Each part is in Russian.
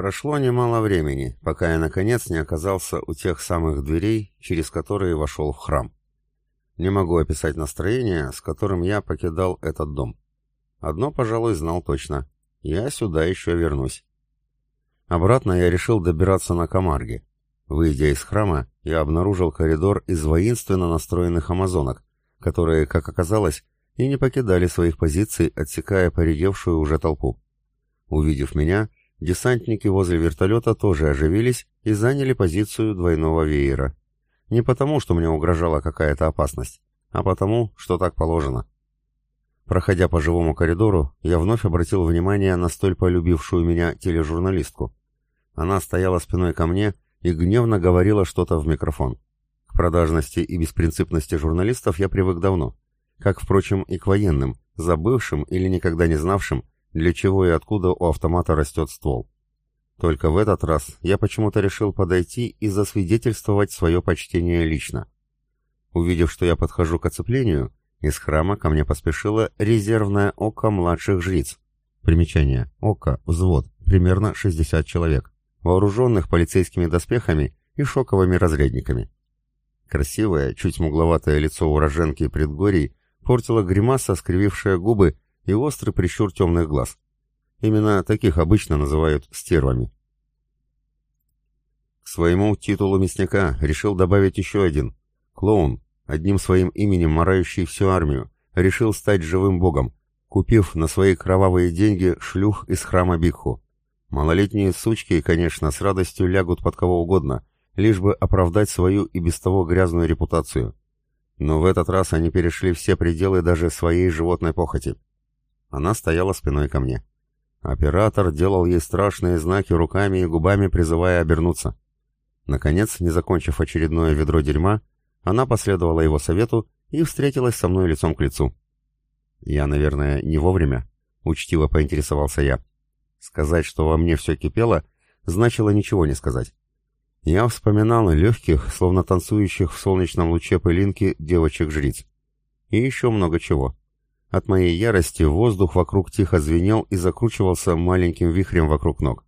Прошло немало времени, пока я наконец не оказался у тех самых дверей, через которые вошел в храм. Не могу описать настроение, с которым я покидал этот дом. Одно, пожалуй, знал точно. Я сюда еще вернусь. Обратно я решил добираться на Камарге. Выйдя из храма, я обнаружил коридор из воинственно настроенных амазонок, которые, как оказалось, и не покидали своих позиций, отсекая поредевшую уже толпу. Увидев меня, десантники возле вертолета тоже оживились и заняли позицию двойного веера. Не потому, что мне угрожала какая-то опасность, а потому, что так положено. Проходя по живому коридору, я вновь обратил внимание на столь полюбившую меня тележурналистку. Она стояла спиной ко мне и гневно говорила что-то в микрофон. К продажности и беспринципности журналистов я привык давно, как, впрочем, и к военным, забывшим или никогда не знавшим, для чего и откуда у автомата растет ствол. Только в этот раз я почему-то решил подойти и засвидетельствовать свое почтение лично. Увидев, что я подхожу к оцеплению, из храма ко мне поспешило резервное око младших жриц. Примечание. Око, взвод, примерно 60 человек, вооруженных полицейскими доспехами и шоковыми разрядниками. Красивое, чуть мугловатое лицо уроженки предгорий портило гримаса, скривившая губы и острый прищур темных глаз. Именно таких обычно называют стервами. К своему титулу мясника решил добавить еще один. Клоун, одним своим именем морающий всю армию, решил стать живым богом, купив на свои кровавые деньги шлюх из храма Бикху. Малолетние сучки, конечно, с радостью лягут под кого угодно, лишь бы оправдать свою и без того грязную репутацию. Но в этот раз они перешли все пределы даже своей животной похоти. Она стояла спиной ко мне. Оператор делал ей страшные знаки руками и губами, призывая обернуться. Наконец, не закончив очередное ведро дерьма, она последовала его совету и встретилась со мной лицом к лицу. Я, наверное, не вовремя, учтиво поинтересовался я. Сказать, что во мне все кипело, значило ничего не сказать. Я вспоминал легких, словно танцующих в солнечном луче пылинки девочек-жриц. И еще много чего. От моей ярости воздух вокруг тихо звенел и закручивался маленьким вихрем вокруг ног.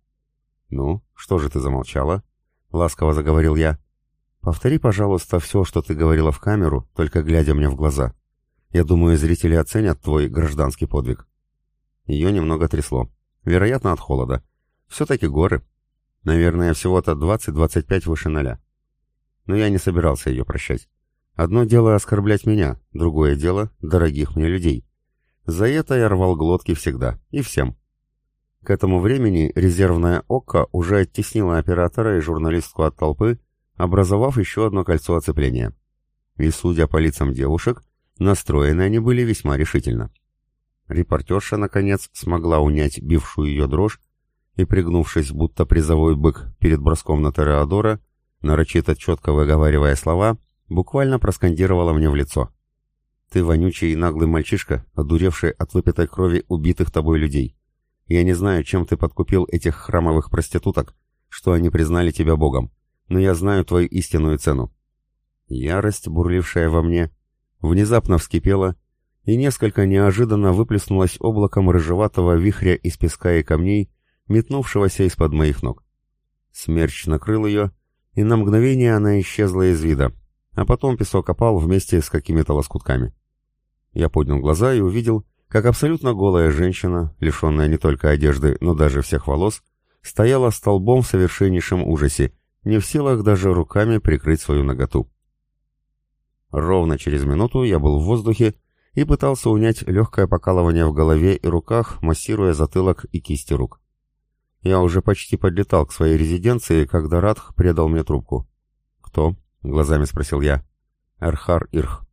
«Ну, что же ты замолчала?» — ласково заговорил я. «Повтори, пожалуйста, все, что ты говорила в камеру, только глядя мне в глаза. Я думаю, зрители оценят твой гражданский подвиг». Ее немного трясло. Вероятно, от холода. Все-таки горы. Наверное, всего-то 20-25 выше ноля. Но я не собирался ее прощать. Одно дело оскорблять меня, другое дело — дорогих мне людей. За это я рвал глотки всегда, и всем. К этому времени резервное око уже оттеснило оператора и журналистку от толпы, образовав еще одно кольцо оцепления. И, судя по лицам девушек, настроены они были весьма решительно. Репортерша, наконец, смогла унять бившую ее дрожь и, пригнувшись, будто призовой бык перед броском на Тореадора, нарочито четко выговаривая слова, буквально проскандировала мне в лицо. Ты вонючий и наглый мальчишка, одуревший от выпитой крови убитых тобой людей. Я не знаю, чем ты подкупил этих храмовых проституток, что они признали тебя богом, но я знаю твою истинную цену. Ярость, бурлившая во мне, внезапно вскипела и несколько неожиданно выплеснулась облаком рыжеватого вихря из песка и камней, метнувшегося из-под моих ног. Смерч накрыл ее, и на мгновение она исчезла из вида, а потом песок опал вместе с какими-то лоскутками. Я поднял глаза и увидел, как абсолютно голая женщина, лишенная не только одежды, но даже всех волос, стояла столбом в совершеннейшем ужасе, не в силах даже руками прикрыть свою наготу. Ровно через минуту я был в воздухе и пытался унять легкое покалывание в голове и руках, массируя затылок и кисти рук. Я уже почти подлетал к своей резиденции, когда Радх предал мне трубку. «Кто?» — глазами спросил я. «Эрхар Ирх».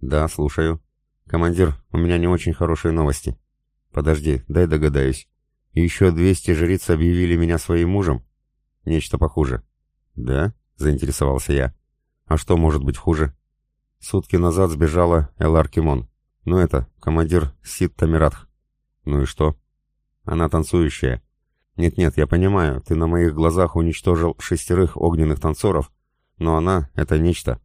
«Да, слушаю». «Командир, у меня не очень хорошие новости». «Подожди, дай догадаюсь. Еще двести жриц объявили меня своим мужем?» «Нечто похуже». «Да?» — заинтересовался я. «А что может быть хуже?» Сутки назад сбежала Элар Кимон. Ну это, командир Сид Тамиратх. Ну и что? Она танцующая. Нет-нет, я понимаю, ты на моих глазах уничтожил шестерых огненных танцоров, но она — это нечто.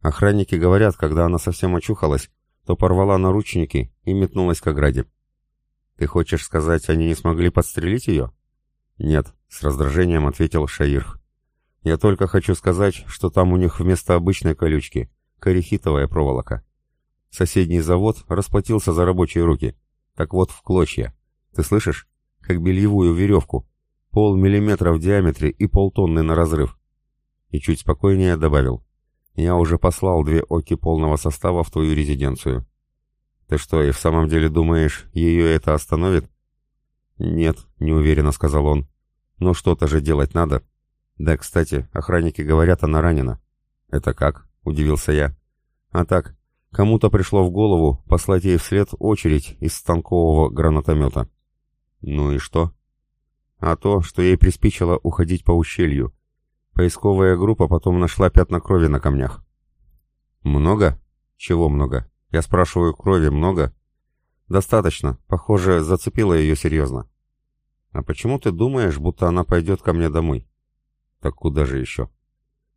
Охранники говорят, когда она совсем очухалась, то порвала наручники и метнулась к ограде. Ты хочешь сказать, они не смогли подстрелить ее? «Нет», — с раздражением ответил Шаирх. «Я только хочу сказать, что там у них вместо обычной колючки корехитовая проволока. Соседний завод расплатился за рабочие руки. Так вот, в клочья. Ты слышишь? Как бельевую веревку. Полмиллиметра в диаметре и полтонны на разрыв». И чуть спокойнее добавил. «Я уже послал две оки полного состава в твою резиденцию. Ты что, и в самом деле думаешь, ее это остановит?» «Нет», — неуверенно сказал он. «Но что-то же делать надо». «Да, кстати, охранники говорят, она ранена». «Это как?» — удивился я. «А так, кому-то пришло в голову послать ей вслед очередь из станкового гранатомета». «Ну и что?» «А то, что ей приспичило уходить по ущелью. Поисковая группа потом нашла пятна крови на камнях». «Много? Чего много? Я спрашиваю, крови много?» «Достаточно. Похоже, зацепило ее серьезно». «А почему ты думаешь, будто она пойдет ко мне домой?» «Так куда же еще?»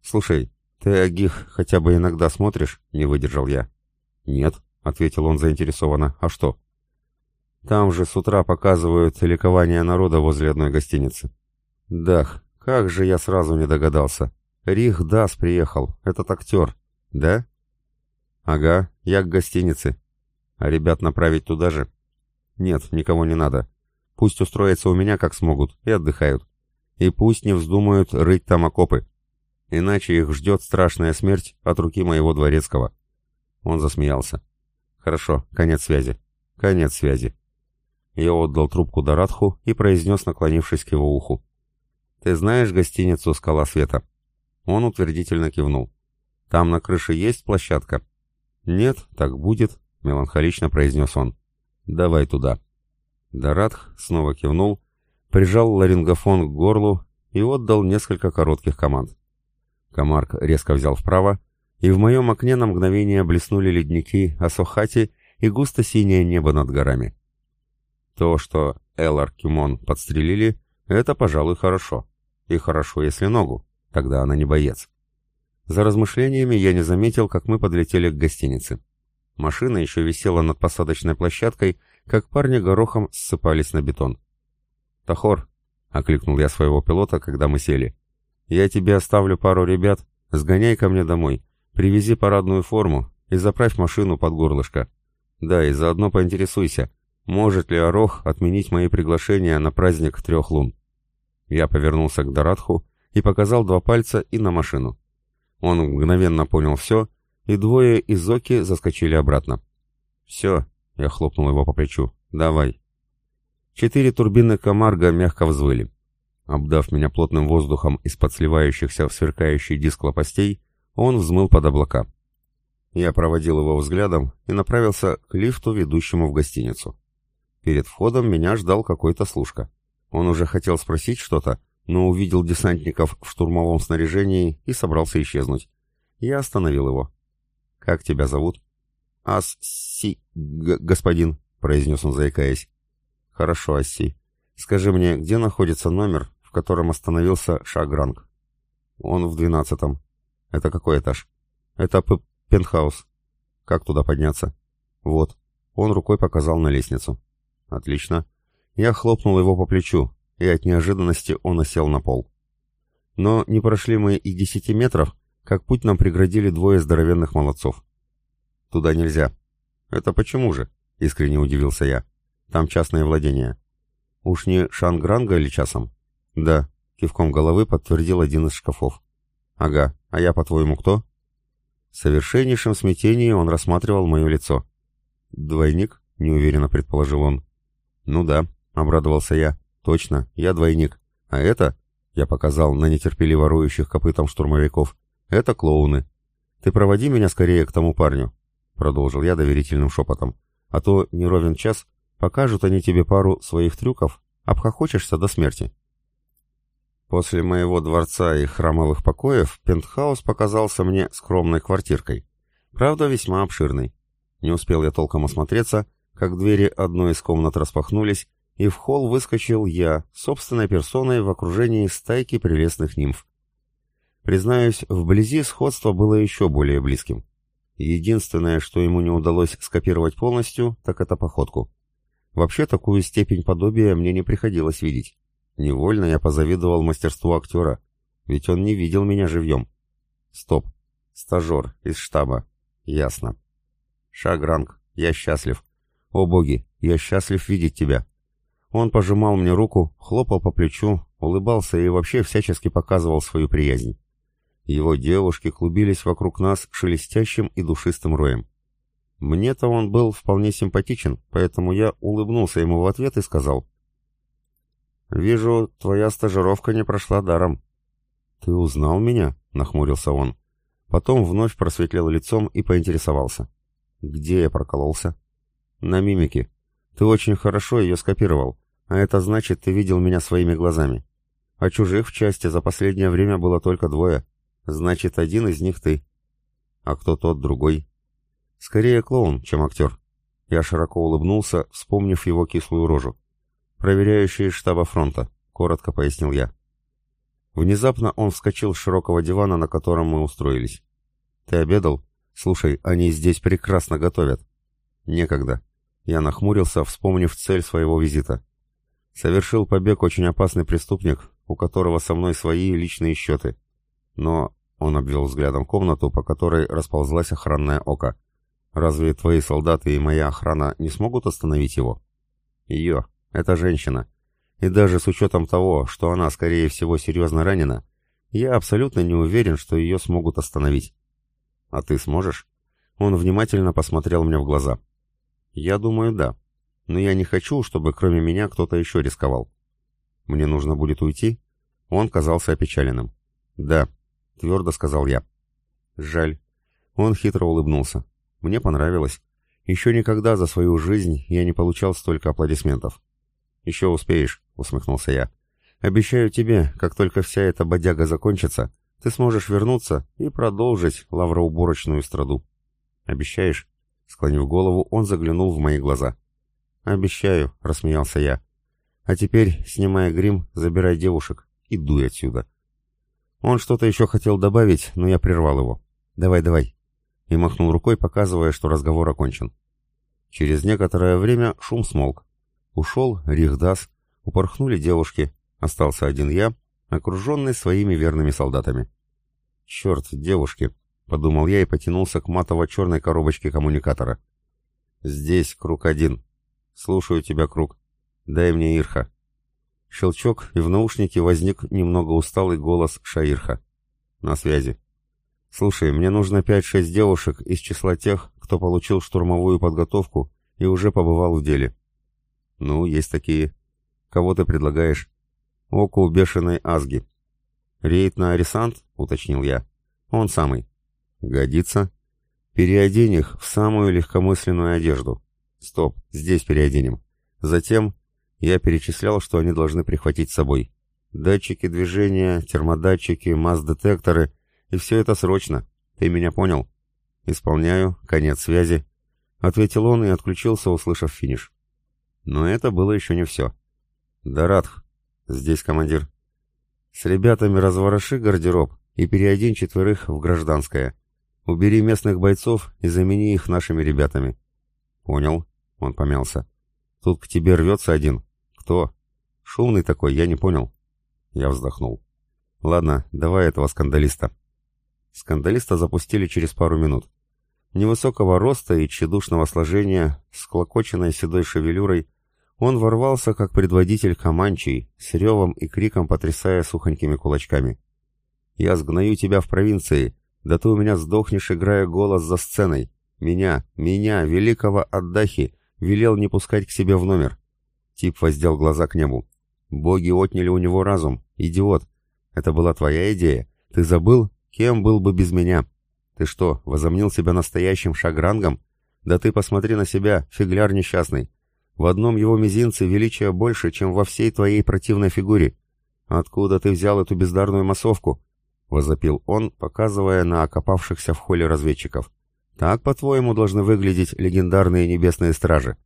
«Слушай, ты Агих хотя бы иногда смотришь?» — не выдержал я. «Нет», — ответил он заинтересованно. «А что?» «Там же с утра показывают ликование народа возле одной гостиницы». «Дах, как же я сразу не догадался. Рих Дас приехал, этот актер. Да?» «Ага, я к гостинице. А ребят направить туда же?» «Нет, никого не надо. Пусть устроятся у меня как смогут и отдыхают. И пусть не вздумают рыть там окопы. Иначе их ждет страшная смерть от руки моего дворецкого. Он засмеялся. Хорошо, конец связи. Конец связи. Я отдал трубку Дорадху и произнес, наклонившись к его уху. «Ты знаешь гостиницу «Скала света»?» Он утвердительно кивнул. «Там на крыше есть площадка?» «Нет, так будет», — меланхолично произнес он. «Давай туда». Дорадх снова кивнул, прижал ларингофон к горлу и отдал несколько коротких команд. Комарк резко взял вправо, и в моем окне на мгновение блеснули ледники Асохати и густо-синее небо над горами. То, что Элар Кимон подстрелили, это, пожалуй, хорошо. И хорошо, если ногу, тогда она не боец. За размышлениями я не заметил, как мы подлетели к гостинице. Машина еще висела над посадочной площадкой, как парни горохом ссыпались на бетон. «Тахор», — окликнул я своего пилота, когда мы сели, — «я тебе оставлю пару ребят, сгоняй ко мне домой, привези парадную форму и заправь машину под горлышко. Да, и заодно поинтересуйся, может ли Орох отменить мои приглашения на праздник трех лун». Я повернулся к Дорадху и показал два пальца и на машину. Он мгновенно понял все, и двое из Оки заскочили обратно. «Все, я хлопнул его по плечу. «Давай». Четыре турбины Камарга мягко взвыли. Обдав меня плотным воздухом из-под сливающихся в сверкающий диск лопастей, он взмыл под облака. Я проводил его взглядом и направился к лифту, ведущему в гостиницу. Перед входом меня ждал какой-то служка. Он уже хотел спросить что-то, но увидел десантников в штурмовом снаряжении и собрался исчезнуть. Я остановил его. «Как тебя зовут?» «Асси, господин», — произнес он, заикаясь. «Хорошо, Асси. Скажи мне, где находится номер, в котором остановился Шагранг?» «Он в двенадцатом». «Это какой этаж?» «Это п пентхаус». «Как туда подняться?» «Вот». Он рукой показал на лестницу. «Отлично». Я хлопнул его по плечу, и от неожиданности он осел на пол. Но не прошли мы и десяти метров, как путь нам преградили двое здоровенных молодцов. Туда нельзя. Это почему же? Искренне удивился я. Там частное владение. Уж не Шангранга или часом? Да, кивком головы подтвердил один из шкафов. Ага, а я, по-твоему, кто? В совершеннейшем смятении он рассматривал мое лицо. «Двойник?» — неуверенно предположил он. «Ну да», — обрадовался я. «Точно, я двойник. А это...» — я показал на нетерпеливо роющих копытом штурмовиков. «Это клоуны. Ты проводи меня скорее к тому парню. — продолжил я доверительным шепотом. «А то не ровен час, покажут они тебе пару своих трюков, обхохочешься до смерти». После моего дворца и храмовых покоев пентхаус показался мне скромной квартиркой. Правда, весьма обширной. Не успел я толком осмотреться, как двери одной из комнат распахнулись, и в холл выскочил я, собственной персоной в окружении стайки прелестных нимф. Признаюсь, вблизи сходство было еще более близким. Единственное, что ему не удалось скопировать полностью, так это походку. Вообще такую степень подобия мне не приходилось видеть. Невольно я позавидовал мастерству актера, ведь он не видел меня живьем. Стоп. Стажер из штаба. Ясно. Шагранг, я счастлив. О боги, я счастлив видеть тебя. Он пожимал мне руку, хлопал по плечу, улыбался и вообще всячески показывал свою приязнь. Его девушки клубились вокруг нас шелестящим и душистым роем. Мне-то он был вполне симпатичен, поэтому я улыбнулся ему в ответ и сказал. «Вижу, твоя стажировка не прошла даром». «Ты узнал меня?» — нахмурился он. Потом вновь просветлел лицом и поинтересовался. «Где я прокололся?» «На мимике. Ты очень хорошо ее скопировал, а это значит, ты видел меня своими глазами. А чужих в части за последнее время было только двое. Значит, один из них ты. А кто тот другой?» «Скорее клоун, чем актер». Я широко улыбнулся, вспомнив его кислую рожу. «Проверяющий из штаба фронта», — коротко пояснил я. Внезапно он вскочил с широкого дивана, на котором мы устроились. «Ты обедал? Слушай, они здесь прекрасно готовят». «Некогда». Я нахмурился, вспомнив цель своего визита. Совершил побег очень опасный преступник, у которого со мной свои личные счеты. Но он обвел взглядом комнату, по которой расползлась охранное око. «Разве твои солдаты и моя охрана не смогут остановить его?» «Ее. Это женщина. И даже с учетом того, что она, скорее всего, серьезно ранена, я абсолютно не уверен, что ее смогут остановить. А ты сможешь? Он внимательно посмотрел мне в глаза. Я думаю, да. Но я не хочу, чтобы кроме меня кто-то еще рисковал. Мне нужно будет уйти? Он казался опечаленным. Да, твердо сказал я. Жаль. Он хитро улыбнулся. Мне понравилось. Еще никогда за свою жизнь я не получал столько аплодисментов. «Еще успеешь», — усмехнулся я. «Обещаю тебе, как только вся эта бодяга закончится, ты сможешь вернуться и продолжить лавроуборочную страду». «Обещаешь?» Склонив голову, он заглянул в мои глаза. «Обещаю», — рассмеялся я. «А теперь, снимая грим, забирай девушек и дуй отсюда». Он что-то еще хотел добавить, но я прервал его. «Давай, давай». И махнул рукой, показывая, что разговор окончен. Через некоторое время шум смолк. Ушел Рихдас, упорхнули девушки, остался один я, окруженный своими верными солдатами. «Черт, девушки!» — подумал я и потянулся к матово-черной коробочке коммуникатора. «Здесь круг один. Слушаю тебя, круг. Дай мне Ирха». Щелчок, и в наушнике возник немного усталый голос Шаирха. «На связи». «Слушай, мне нужно пять-шесть девушек из числа тех, кто получил штурмовую подготовку и уже побывал в деле. «Ну, есть такие. Кого ты предлагаешь?» «Оку бешеной Азги». «Рейд на Арисант?» — уточнил я. «Он самый». «Годится. Переодень их в самую легкомысленную одежду. Стоп, здесь переоденем. Затем...» Я перечислял, что они должны прихватить с собой. Датчики движения, термодатчики, масс-детекторы. И все это срочно. Ты меня понял? «Исполняю. Конец связи», — ответил он и отключился, услышав финиш. Но это было еще не все. «Даратх, здесь командир. С ребятами развороши гардероб и переодень четверых в гражданское. Убери местных бойцов и замени их нашими ребятами». «Понял», — он помялся. «Тут к тебе рвется один. Кто?» «Шумный такой, я не понял». Я вздохнул. «Ладно, давай этого скандалиста». Скандалиста запустили через пару минут. Невысокого роста и тщедушного сложения, с клокоченной седой шевелюрой, он ворвался, как предводитель Каманчей, с ревом и криком потрясая сухонькими кулачками. «Я сгною тебя в провинции, да ты у меня сдохнешь, играя голос за сценой. Меня, меня, великого Аддахи, велел не пускать к себе в номер». Тип воздел глаза к небу. «Боги отняли у него разум, идиот. Это была твоя идея. Ты забыл, кем был бы без меня? Ты что, возомнил себя настоящим шагрангом? Да ты посмотри на себя, фигляр несчастный. В одном его мизинце величия больше, чем во всей твоей противной фигуре. Откуда ты взял эту бездарную массовку?» — возопил он, показывая на окопавшихся в холле разведчиков. «Так, по-твоему, должны выглядеть легендарные небесные стражи?»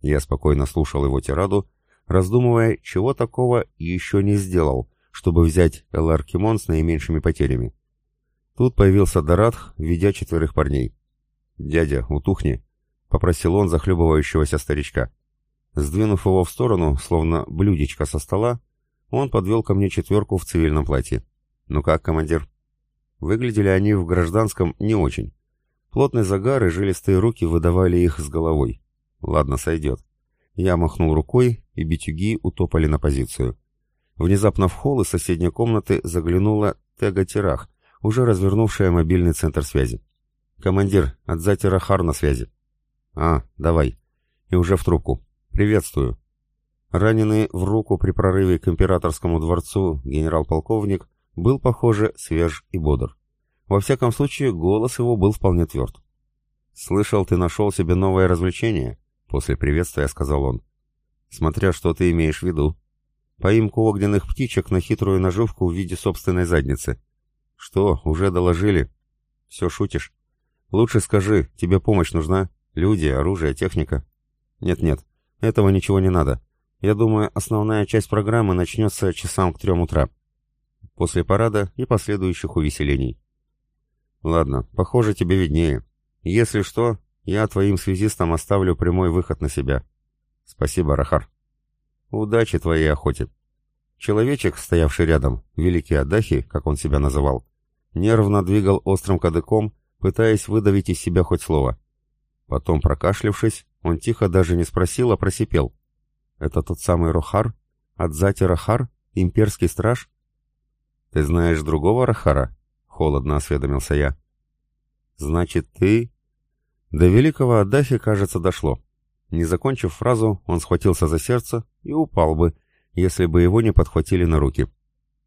Я спокойно слушал его тираду, раздумывая, чего такого еще не сделал, чтобы взять Эларкимон с наименьшими потерями. Тут появился Дорадх, ведя четверых парней. «Дядя, утухни!» попросил он захлебывающегося старичка. Сдвинув его в сторону, словно блюдечко со стола, он подвел ко мне четверку в цивильном платье. «Ну как, командир?» Выглядели они в гражданском не очень. Плотный загар и жилистые руки выдавали их с головой. Ладно, сойдет. Я махнул рукой, и битюги утопали на позицию. Внезапно в холл из соседней комнаты заглянула Тега Тирах, уже развернувшая мобильный центр связи. «Командир, от Затира Хар на связи». «А, давай». И уже в трубку. «Приветствую». Раненый в руку при прорыве к императорскому дворцу генерал-полковник был, похоже, свеж и бодр. Во всяком случае, голос его был вполне тверд. «Слышал, ты нашел себе новое развлечение?» После приветствия сказал он. «Смотря что ты имеешь в виду. Поимку огненных птичек на хитрую наживку в виде собственной задницы. Что, уже доложили?» «Все шутишь?» «Лучше скажи, тебе помощь нужна? Люди, оружие, техника?» «Нет-нет, этого ничего не надо. Я думаю, основная часть программы начнется часам к трем утра. После парада и последующих увеселений. Ладно, похоже, тебе виднее. Если что, я твоим связистам оставлю прямой выход на себя. Спасибо, Рахар. Удачи твоей охоте. Человечек, стоявший рядом, великий Адахи, как он себя называл, нервно двигал острым кадыком, пытаясь выдавить из себя хоть слово. Потом, прокашлявшись, он тихо даже не спросил, а просипел. «Это тот самый Рохар? Адзати Рахар? Имперский страж?» «Ты знаешь другого Рахара?» Холодно осведомился я. «Значит, ты...» До великого Аддафи, кажется, дошло. Не закончив фразу, он схватился за сердце и упал бы, если бы его не подхватили на руки.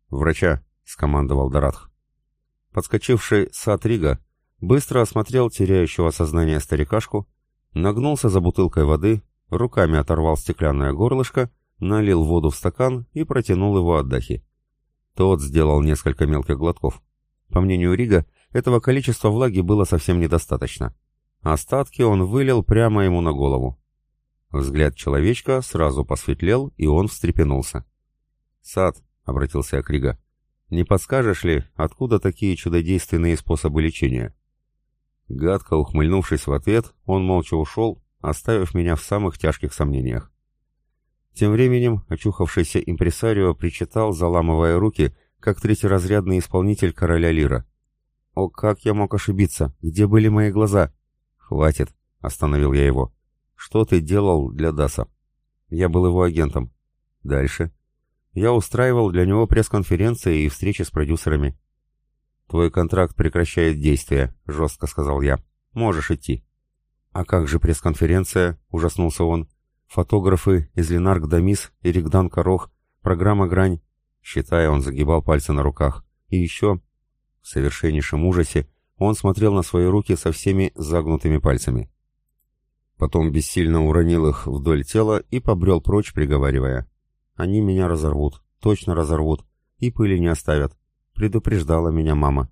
«Врача!» — скомандовал Даратх. Подскочивший Сатрига быстро осмотрел теряющего сознание старикашку, нагнулся за бутылкой воды, руками оторвал стеклянное горлышко, налил воду в стакан и протянул его Аддахи. Тот сделал несколько мелких глотков. По мнению Рига, этого количества влаги было совсем недостаточно. Остатки он вылил прямо ему на голову. Взгляд человечка сразу посветлел, и он встрепенулся. «Сад», — обратился я к Рига, — «не подскажешь ли, откуда такие чудодейственные способы лечения?» Гадко ухмыльнувшись в ответ, он молча ушел, оставив меня в самых тяжких сомнениях. Тем временем очухавшийся импресарио причитал, заламывая руки, как третьеразрядный исполнитель короля Лира. «О, как я мог ошибиться! Где были мои глаза?» «Хватит!» — остановил я его. «Что ты делал для Даса?» «Я был его агентом». «Дальше?» «Я устраивал для него пресс-конференции и встречи с продюсерами». «Твой контракт прекращает действие», — жестко сказал я. «Можешь идти». «А как же пресс-конференция?» — ужаснулся он. «Фотографы из Ленарк Дамис и Ригдан Корох, программа «Грань». Считая, он загибал пальцы на руках. И еще, в совершеннейшем ужасе, он смотрел на свои руки со всеми загнутыми пальцами. Потом бессильно уронил их вдоль тела и побрел прочь, приговаривая. «Они меня разорвут, точно разорвут, и пыли не оставят. Предупреждала меня мама».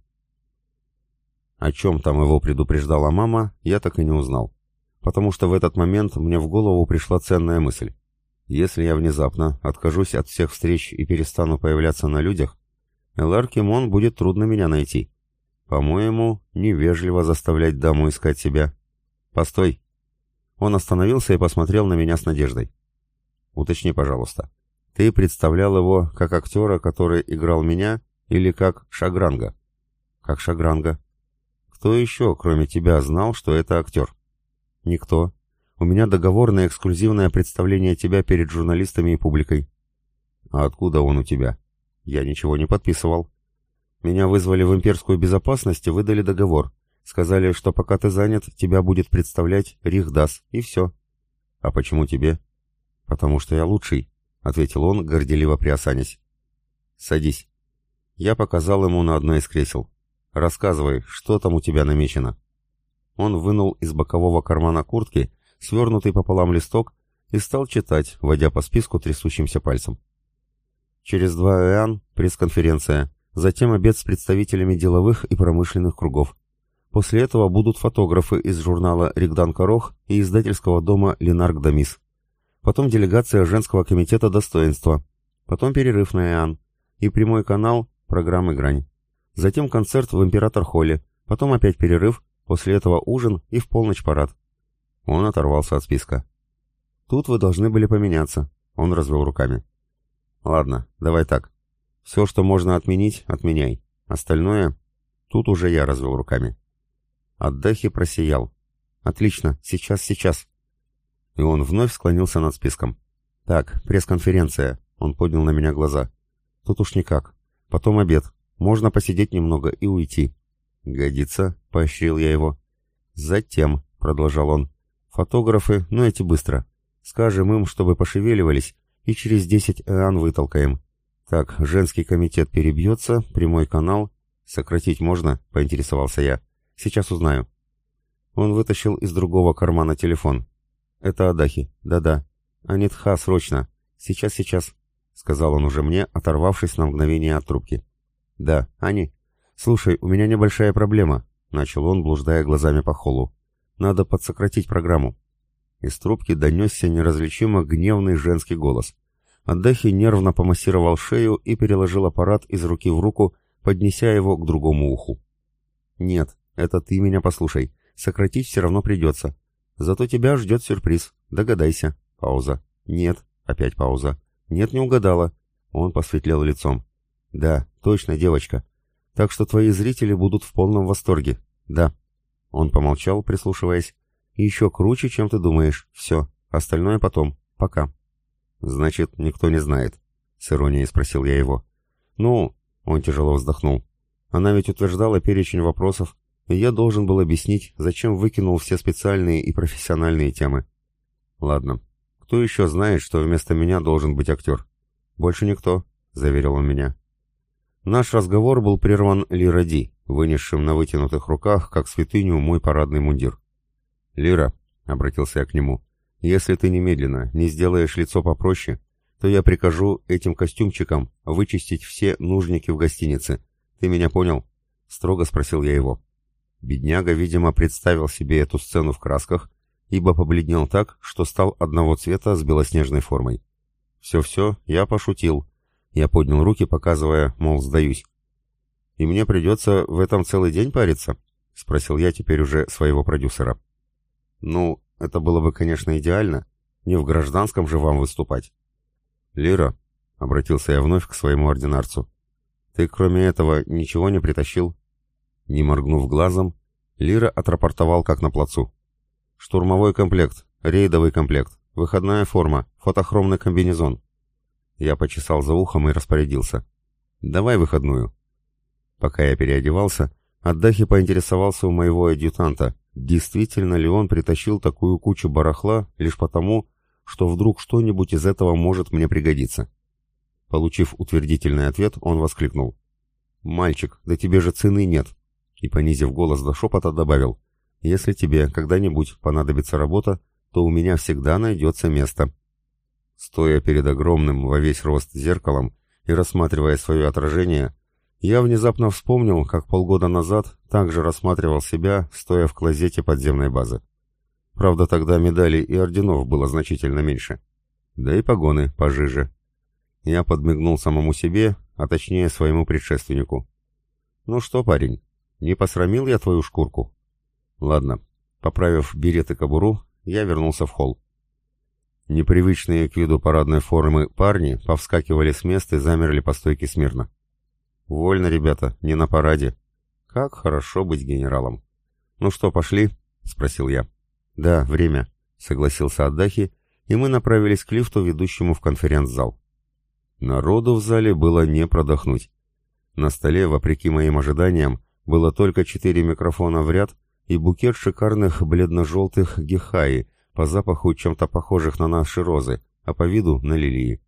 О чем там его предупреждала мама, я так и не узнал. Потому что в этот момент мне в голову пришла ценная мысль. Если я внезапно откажусь от всех встреч и перестану появляться на людях, Элар Кимон будет трудно меня найти. По-моему, невежливо заставлять даму искать себя. Постой. Он остановился и посмотрел на меня с надеждой. Уточни, пожалуйста. Ты представлял его как актера, который играл меня, или как Шагранга? Как Шагранга. Кто еще, кроме тебя, знал, что это актер? Никто. У меня договор на эксклюзивное представление тебя перед журналистами и публикой. А откуда он у тебя? Я ничего не подписывал. Меня вызвали в имперскую безопасность и выдали договор. Сказали, что пока ты занят, тебя будет представлять Рихдас, и все. А почему тебе? Потому что я лучший, — ответил он, горделиво приосанясь. Садись. Я показал ему на одно из кресел. Рассказывай, что там у тебя намечено. Он вынул из бокового кармана куртки свернутый пополам листок и стал читать, водя по списку трясущимся пальцем. Через два ЭАН пресс-конференция, затем обед с представителями деловых и промышленных кругов. После этого будут фотографы из журнала «Ригдан Корох» и издательского дома «Ленарк Дамис». Потом делегация женского комитета достоинства. Потом перерыв на ЭАН. И прямой канал программы «Грань». Затем концерт в Император-холле. Потом опять перерыв, после этого ужин и в полночь парад. Он оторвался от списка. «Тут вы должны были поменяться», — он развел руками. Ладно, давай так. Все, что можно отменить, отменяй. Остальное... Тут уже я развел руками. Отдахи просиял. Отлично, сейчас, сейчас. И он вновь склонился над списком. Так, пресс-конференция. Он поднял на меня глаза. Тут уж никак. Потом обед. Можно посидеть немного и уйти. Годится, поощрил я его. Затем, продолжал он, фотографы, ну эти быстро. Скажем им, чтобы пошевеливались, и через десять эан вытолкаем. Так, женский комитет перебьется, прямой канал. Сократить можно? Поинтересовался я. Сейчас узнаю. Он вытащил из другого кармана телефон. Это Адахи. Да-да. Анитха, срочно. Сейчас, сейчас. Сказал он уже мне, оторвавшись на мгновение от трубки. Да, Ани. Слушай, у меня небольшая проблема. Начал он, блуждая глазами по холлу. Надо подсократить программу. Из трубки донесся неразличимо гневный женский голос. Адахи нервно помассировал шею и переложил аппарат из руки в руку, поднеся его к другому уху. «Нет, это ты меня послушай. Сократить все равно придется. Зато тебя ждет сюрприз. Догадайся». Пауза. «Нет». Опять пауза. «Нет, не угадала». Он посветлел лицом. «Да, точно, девочка. Так что твои зрители будут в полном восторге. Да». Он помолчал, прислушиваясь. Еще круче, чем ты думаешь. Все. Остальное потом. Пока. Значит, никто не знает. С иронией спросил я его. Ну, он тяжело вздохнул. Она ведь утверждала перечень вопросов, и я должен был объяснить, зачем выкинул все специальные и профессиональные темы. Ладно. Кто еще знает, что вместо меня должен быть актер? Больше никто, заверил он меня. Наш разговор был прерван Лиради, вынесшим на вытянутых руках, как святыню, мой парадный мундир. «Лира», — обратился я к нему, — «если ты немедленно не сделаешь лицо попроще, то я прикажу этим костюмчикам вычистить все нужники в гостинице. Ты меня понял?» — строго спросил я его. Бедняга, видимо, представил себе эту сцену в красках, ибо побледнел так, что стал одного цвета с белоснежной формой. «Все-все, я пошутил». Я поднял руки, показывая, мол, сдаюсь. «И мне придется в этом целый день париться?» — спросил я теперь уже своего продюсера. Ну, это было бы, конечно, идеально. Не в гражданском же вам выступать. Лира, — обратился я вновь к своему ординарцу, — ты кроме этого ничего не притащил? Не моргнув глазом, Лира отрапортовал как на плацу. Штурмовой комплект, рейдовый комплект, выходная форма, фотохромный комбинезон. Я почесал за ухом и распорядился. «Давай выходную». Пока я переодевался, Отдахи поинтересовался у моего адъютанта, действительно ли он притащил такую кучу барахла лишь потому, что вдруг что-нибудь из этого может мне пригодиться. Получив утвердительный ответ, он воскликнул. «Мальчик, да тебе же цены нет!» И, понизив голос до шепота, добавил. «Если тебе когда-нибудь понадобится работа, то у меня всегда найдется место». Стоя перед огромным во весь рост зеркалом и рассматривая свое отражение, я внезапно вспомнил, как полгода назад также рассматривал себя, стоя в клозете подземной базы. Правда, тогда медалей и орденов было значительно меньше. Да и погоны пожиже. Я подмигнул самому себе, а точнее своему предшественнику. «Ну что, парень, не посрамил я твою шкурку?» «Ладно». Поправив берет и кобуру, я вернулся в холл. Непривычные к виду парадной формы парни повскакивали с места и замерли по стойке смирно. «Вольно, ребята, не на параде. Как хорошо быть генералом». «Ну что, пошли?» — спросил я. «Да, время», — согласился Адахи, и мы направились к лифту, ведущему в конференц-зал. Народу в зале было не продохнуть. На столе, вопреки моим ожиданиям, было только четыре микрофона в ряд и букет шикарных бледно-желтых гехаи, по запаху чем-то похожих на наши розы, а по виду на лилии.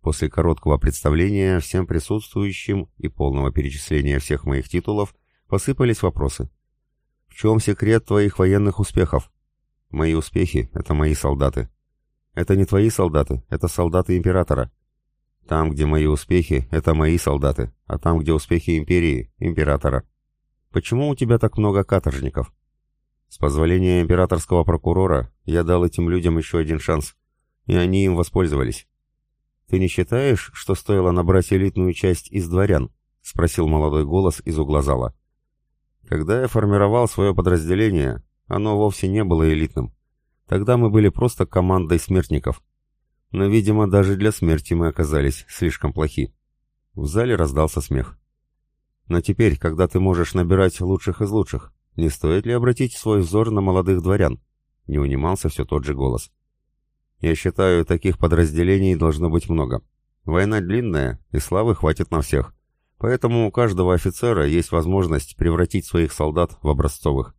После короткого представления всем присутствующим и полного перечисления всех моих титулов посыпались вопросы. «В чем секрет твоих военных успехов?» «Мои успехи — это мои солдаты». «Это не твои солдаты, это солдаты императора». «Там, где мои успехи, это мои солдаты, а там, где успехи империи — императора». «Почему у тебя так много каторжников?» «С позволения императорского прокурора я дал этим людям еще один шанс, и они им воспользовались». «Ты не считаешь, что стоило набрать элитную часть из дворян?» — спросил молодой голос из угла зала. «Когда я формировал свое подразделение, оно вовсе не было элитным. Тогда мы были просто командой смертников. Но, видимо, даже для смерти мы оказались слишком плохи. В зале раздался смех. Но теперь, когда ты можешь набирать лучших из лучших, не стоит ли обратить свой взор на молодых дворян? Не унимался все тот же голос. Я считаю, таких подразделений должно быть много. Война длинная, и славы хватит на всех. Поэтому у каждого офицера есть возможность превратить своих солдат в образцовых.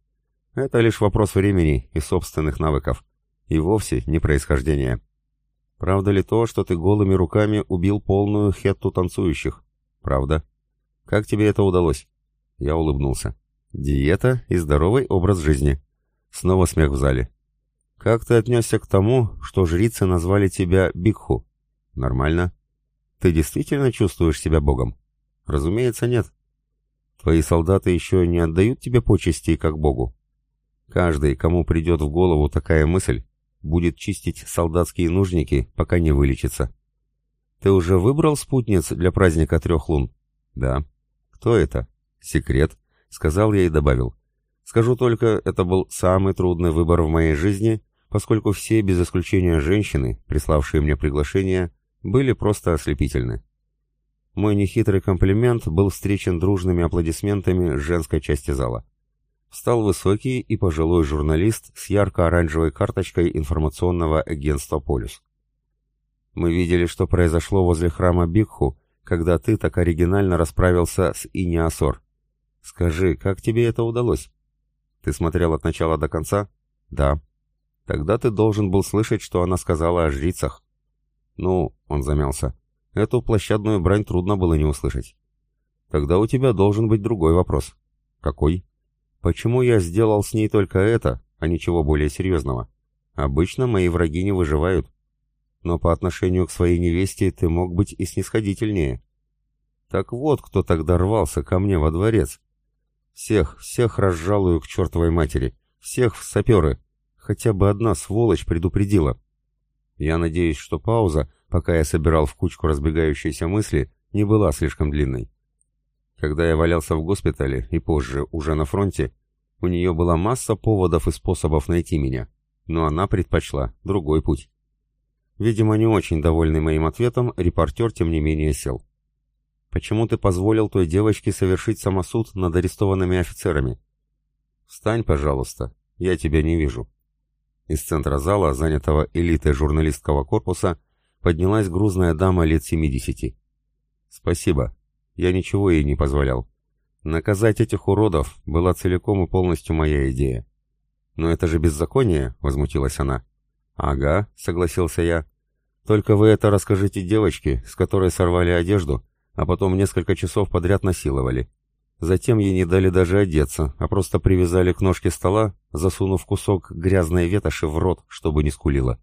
Это лишь вопрос времени и собственных навыков. И вовсе не происхождения. Правда ли то, что ты голыми руками убил полную хетту танцующих? Правда. Как тебе это удалось? Я улыбнулся. Диета и здоровый образ жизни. Снова смех в зале. Как ты отнесся к тому, что жрицы назвали тебя Бикху? Нормально. Ты действительно чувствуешь себя богом? Разумеется, нет. Твои солдаты еще не отдают тебе почести как богу. Каждый, кому придет в голову такая мысль, будет чистить солдатские нужники, пока не вылечится. Ты уже выбрал спутниц для праздника трех лун? Да. Кто это? Секрет, сказал я и добавил. Скажу только, это был самый трудный выбор в моей жизни, поскольку все, без исключения женщины, приславшие мне приглашение, были просто ослепительны. Мой нехитрый комплимент был встречен дружными аплодисментами женской части зала встал высокий и пожилой журналист с ярко-оранжевой карточкой информационного агентства «Полюс». «Мы видели, что произошло возле храма Бикху, когда ты так оригинально расправился с Иниасор. Скажи, как тебе это удалось? Ты смотрел от начала до конца? Да. Тогда ты должен был слышать, что она сказала о жрицах. Ну, он замялся. Эту площадную брань трудно было не услышать. Тогда у тебя должен быть другой вопрос. Какой? Почему я сделал с ней только это, а ничего более серьезного? Обычно мои враги не выживают. Но по отношению к своей невесте ты мог быть и снисходительнее. Так вот, кто тогда рвался ко мне во дворец. Всех, всех разжалую к чертовой матери. Всех в саперы. Хотя бы одна сволочь предупредила. Я надеюсь, что пауза, пока я собирал в кучку разбегающиеся мысли, не была слишком длинной. Когда я валялся в госпитале и позже, уже на фронте, у нее была масса поводов и способов найти меня, но она предпочла другой путь. Видимо, не очень довольный моим ответом, репортер тем не менее сел. «Почему ты позволил той девочке совершить самосуд над арестованными офицерами?» «Встань, пожалуйста, я тебя не вижу». Из центра зала, занятого элитой журналистского корпуса, поднялась грузная дама лет 70. «Спасибо», я ничего ей не позволял. Наказать этих уродов была целиком и полностью моя идея. «Но это же беззаконие», — возмутилась она. «Ага», — согласился я. «Только вы это расскажите девочке, с которой сорвали одежду, а потом несколько часов подряд насиловали. Затем ей не дали даже одеться, а просто привязали к ножке стола, засунув кусок грязной ветоши в рот, чтобы не скулила.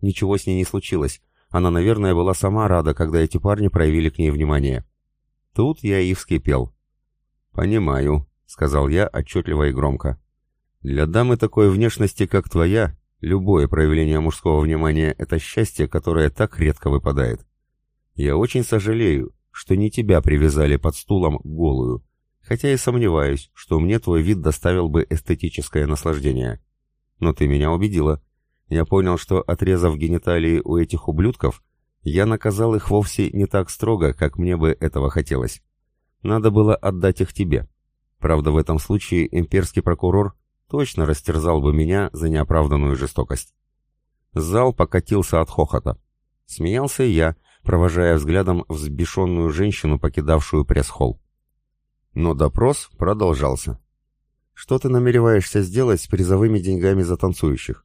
Ничего с ней не случилось. Она, наверное, была сама рада, когда эти парни проявили к ней внимание. Тут я и вскипел. «Понимаю», — сказал я отчетливо и громко. «Для дамы такой внешности, как твоя, любое проявление мужского внимания — это счастье, которое так редко выпадает. Я очень сожалею, что не тебя привязали под стулом голую, хотя и сомневаюсь, что мне твой вид доставил бы эстетическое наслаждение. Но ты меня убедила. Я понял, что, отрезав гениталии у этих ублюдков, я наказал их вовсе не так строго, как мне бы этого хотелось. Надо было отдать их тебе. Правда, в этом случае имперский прокурор точно растерзал бы меня за неоправданную жестокость. Зал покатился от хохота. Смеялся и я, провожая взглядом взбешенную женщину, покидавшую пресс-холл. Но допрос продолжался. «Что ты намереваешься сделать с призовыми деньгами за танцующих?»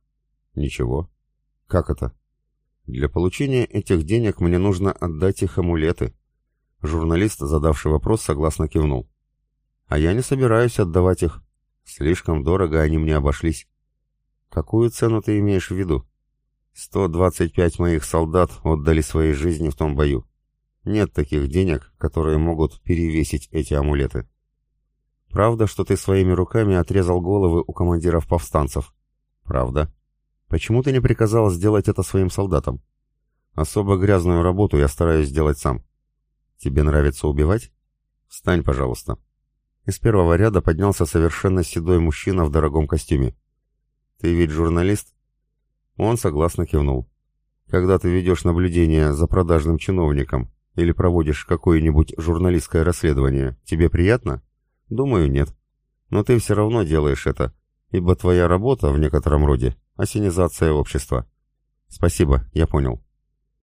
«Ничего». «Как это?» Для получения этих денег мне нужно отдать их амулеты. Журналист, задавший вопрос, согласно кивнул. А я не собираюсь отдавать их. Слишком дорого они мне обошлись. Какую цену ты имеешь в виду? 125 моих солдат отдали свои жизни в том бою. Нет таких денег, которые могут перевесить эти амулеты. Правда, что ты своими руками отрезал головы у командиров повстанцев? Правда. Почему ты не приказал сделать это своим солдатам? Особо грязную работу я стараюсь сделать сам. Тебе нравится убивать? Встань, пожалуйста. Из первого ряда поднялся совершенно седой мужчина в дорогом костюме. Ты ведь журналист? Он согласно кивнул. Когда ты ведешь наблюдение за продажным чиновником или проводишь какое-нибудь журналистское расследование, тебе приятно? Думаю, нет. Но ты все равно делаешь это, ибо твоя работа в некотором роде – осенизация общества. Спасибо, я понял.